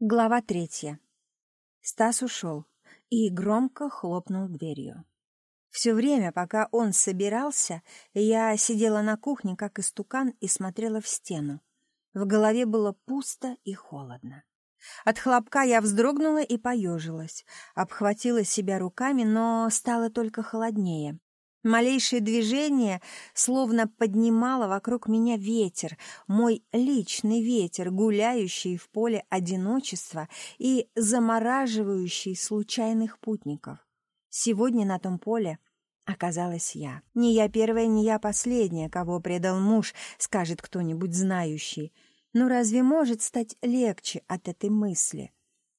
Глава третья. Стас ушел и громко хлопнул дверью. Все время, пока он собирался, я сидела на кухне, как истукан, и смотрела в стену. В голове было пусто и холодно. От хлопка я вздрогнула и поежилась, обхватила себя руками, но стало только холоднее. Малейшее движение словно поднимало вокруг меня ветер, мой личный ветер, гуляющий в поле одиночества и замораживающий случайных путников. Сегодня на том поле оказалась я. Не я первая, не я последняя, кого предал муж, скажет кто-нибудь знающий. Но разве может стать легче от этой мысли?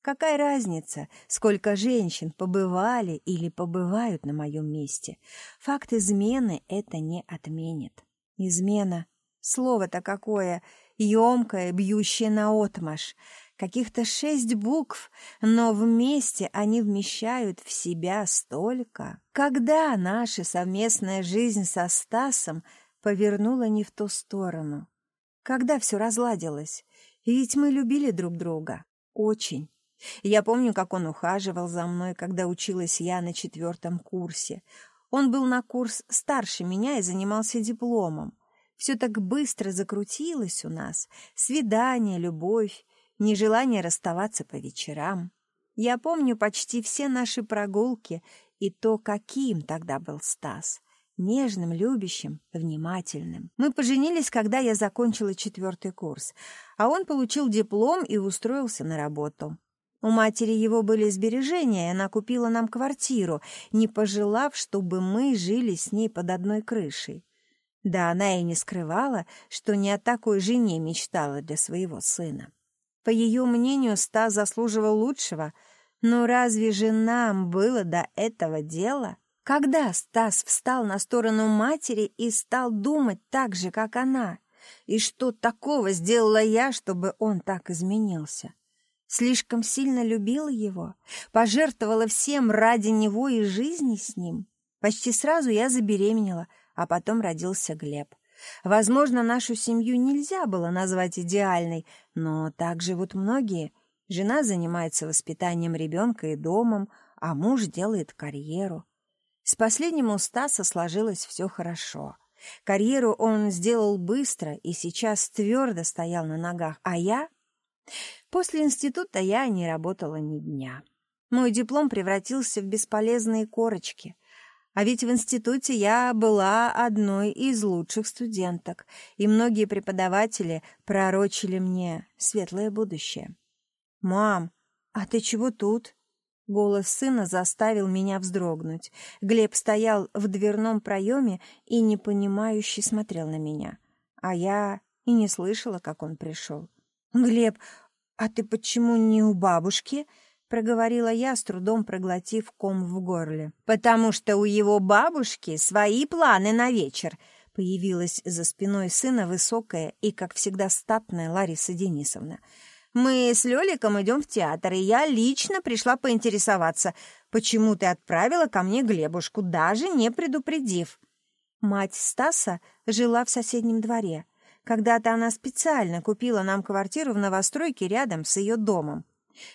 Какая разница, сколько женщин побывали или побывают на моем месте? Факт измены это не отменит. Измена — слово-то какое, емкое, бьющее наотмашь. Каких-то шесть букв, но вместе они вмещают в себя столько. Когда наша совместная жизнь со Стасом повернула не в ту сторону? Когда все разладилось? Ведь мы любили друг друга. Очень. Я помню, как он ухаживал за мной, когда училась я на четвертом курсе. Он был на курс старше меня и занимался дипломом. Все так быстро закрутилось у нас. Свидание, любовь, нежелание расставаться по вечерам. Я помню почти все наши прогулки и то, каким тогда был Стас. Нежным, любящим, внимательным. Мы поженились, когда я закончила четвертый курс, а он получил диплом и устроился на работу. У матери его были сбережения, и она купила нам квартиру, не пожелав, чтобы мы жили с ней под одной крышей. Да, она и не скрывала, что не о такой жене мечтала для своего сына. По ее мнению, Стас заслуживал лучшего, но разве же нам было до этого дела? Когда Стас встал на сторону матери и стал думать так же, как она? И что такого сделала я, чтобы он так изменился? Слишком сильно любила его, пожертвовала всем ради него и жизни с ним. Почти сразу я забеременела, а потом родился Глеб. Возможно, нашу семью нельзя было назвать идеальной, но так живут многие. Жена занимается воспитанием ребенка и домом, а муж делает карьеру. С последним у Стаса сложилось все хорошо. Карьеру он сделал быстро и сейчас твердо стоял на ногах, а я... После института я не работала ни дня. Мой диплом превратился в бесполезные корочки. А ведь в институте я была одной из лучших студенток, и многие преподаватели пророчили мне светлое будущее. «Мам, а ты чего тут?» Голос сына заставил меня вздрогнуть. Глеб стоял в дверном проеме и непонимающе смотрел на меня. А я и не слышала, как он пришел. «Глеб, «А ты почему не у бабушки?» — проговорила я, с трудом проглотив ком в горле. «Потому что у его бабушки свои планы на вечер», — появилась за спиной сына высокая и, как всегда, статная Лариса Денисовна. «Мы с Лёликом идем в театр, и я лично пришла поинтересоваться, почему ты отправила ко мне Глебушку, даже не предупредив». Мать Стаса жила в соседнем дворе — когда-то она специально купила нам квартиру в новостройке рядом с ее домом.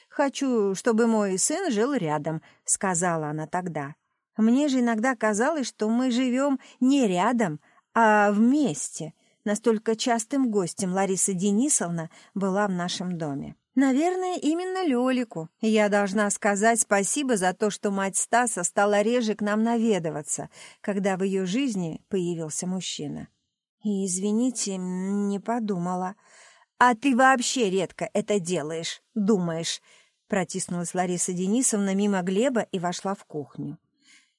«Хочу, чтобы мой сын жил рядом», — сказала она тогда. Мне же иногда казалось, что мы живем не рядом, а вместе. Настолько частым гостем Лариса Денисовна была в нашем доме. Наверное, именно Лёлику. Я должна сказать спасибо за то, что мать Стаса стала реже к нам наведываться, когда в ее жизни появился мужчина. Извините, не подумала. А ты вообще редко это делаешь, думаешь. Протиснулась Лариса Денисовна мимо Глеба и вошла в кухню.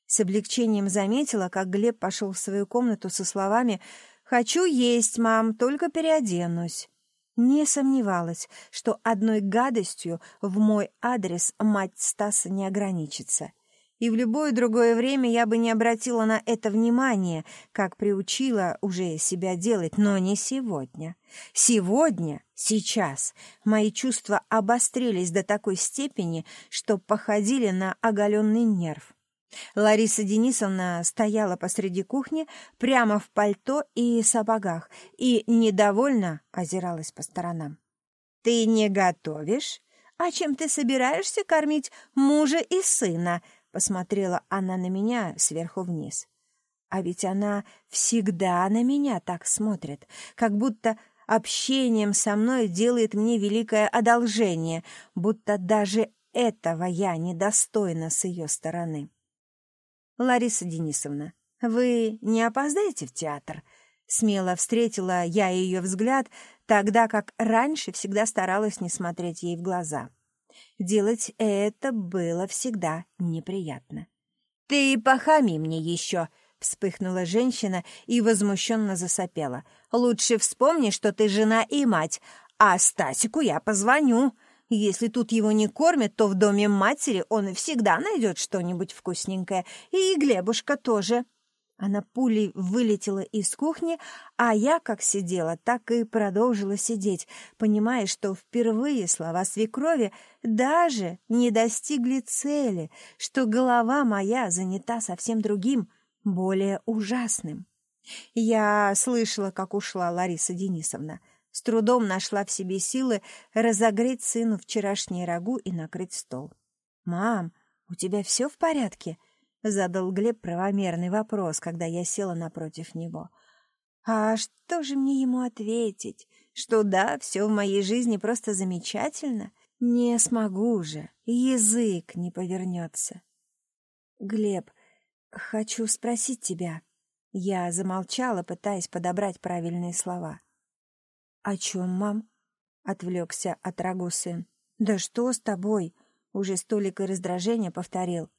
С облегчением заметила, как Глеб пошел в свою комнату со словами «Хочу есть, мам, только переоденусь». Не сомневалась, что одной гадостью в мой адрес мать Стаса не ограничится и в любое другое время я бы не обратила на это внимания, как приучила уже себя делать, но не сегодня. Сегодня, сейчас, мои чувства обострились до такой степени, что походили на оголенный нерв. Лариса Денисовна стояла посреди кухни прямо в пальто и сапогах и недовольно озиралась по сторонам. «Ты не готовишь? «А чем ты собираешься кормить мужа и сына?» — посмотрела она на меня сверху вниз. А ведь она всегда на меня так смотрит, как будто общением со мной делает мне великое одолжение, будто даже этого я недостойна с ее стороны. «Лариса Денисовна, вы не опоздаете в театр?» Смело встретила я ее взгляд, тогда как раньше всегда старалась не смотреть ей в глаза. Делать это было всегда неприятно. «Ты похами мне еще!» — вспыхнула женщина и возмущенно засопела. «Лучше вспомни, что ты жена и мать, а Стасику я позвоню. Если тут его не кормят, то в доме матери он всегда найдет что-нибудь вкусненькое, и Глебушка тоже». Она пулей вылетела из кухни, а я как сидела, так и продолжила сидеть, понимая, что впервые слова свекрови даже не достигли цели, что голова моя занята совсем другим, более ужасным. Я слышала, как ушла Лариса Денисовна. С трудом нашла в себе силы разогреть сыну вчерашний рагу и накрыть стол. «Мам, у тебя все в порядке?» Задал Глеб правомерный вопрос, когда я села напротив него. А что же мне ему ответить? Что да, все в моей жизни просто замечательно? Не смогу же, язык не повернется. Глеб, хочу спросить тебя. Я замолчала, пытаясь подобрать правильные слова. «О чем, мам?» — отвлекся от рагу сын. «Да что с тобой?» — уже столикой раздражения повторил.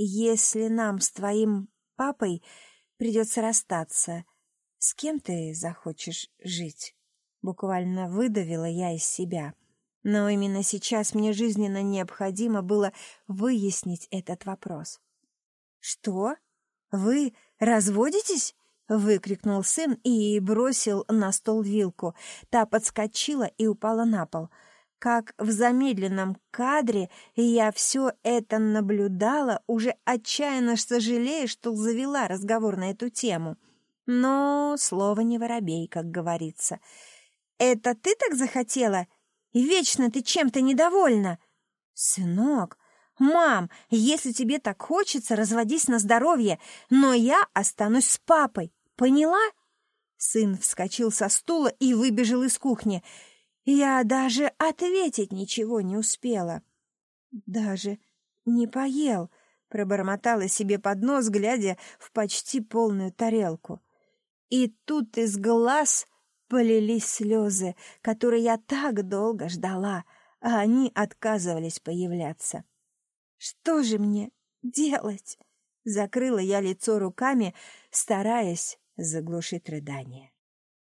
Если нам с твоим папой придется расстаться, с кем ты захочешь жить? Буквально выдавила я из себя. Но именно сейчас мне жизненно необходимо было выяснить этот вопрос. «Что? Вы разводитесь?» — выкрикнул сын и бросил на стол вилку. Та подскочила и упала на пол — как в замедленном кадре я все это наблюдала, уже отчаянно сожалея, что завела разговор на эту тему. Но слово не воробей, как говорится. «Это ты так захотела? И вечно ты чем-то недовольна?» «Сынок, мам, если тебе так хочется, разводись на здоровье, но я останусь с папой, поняла?» Сын вскочил со стула и выбежал из кухни — я даже ответить ничего не успела. Даже не поел, пробормотала себе под нос, глядя в почти полную тарелку. И тут из глаз полились слезы, которые я так долго ждала, а они отказывались появляться. Что же мне делать? Закрыла я лицо руками, стараясь заглушить рыдание.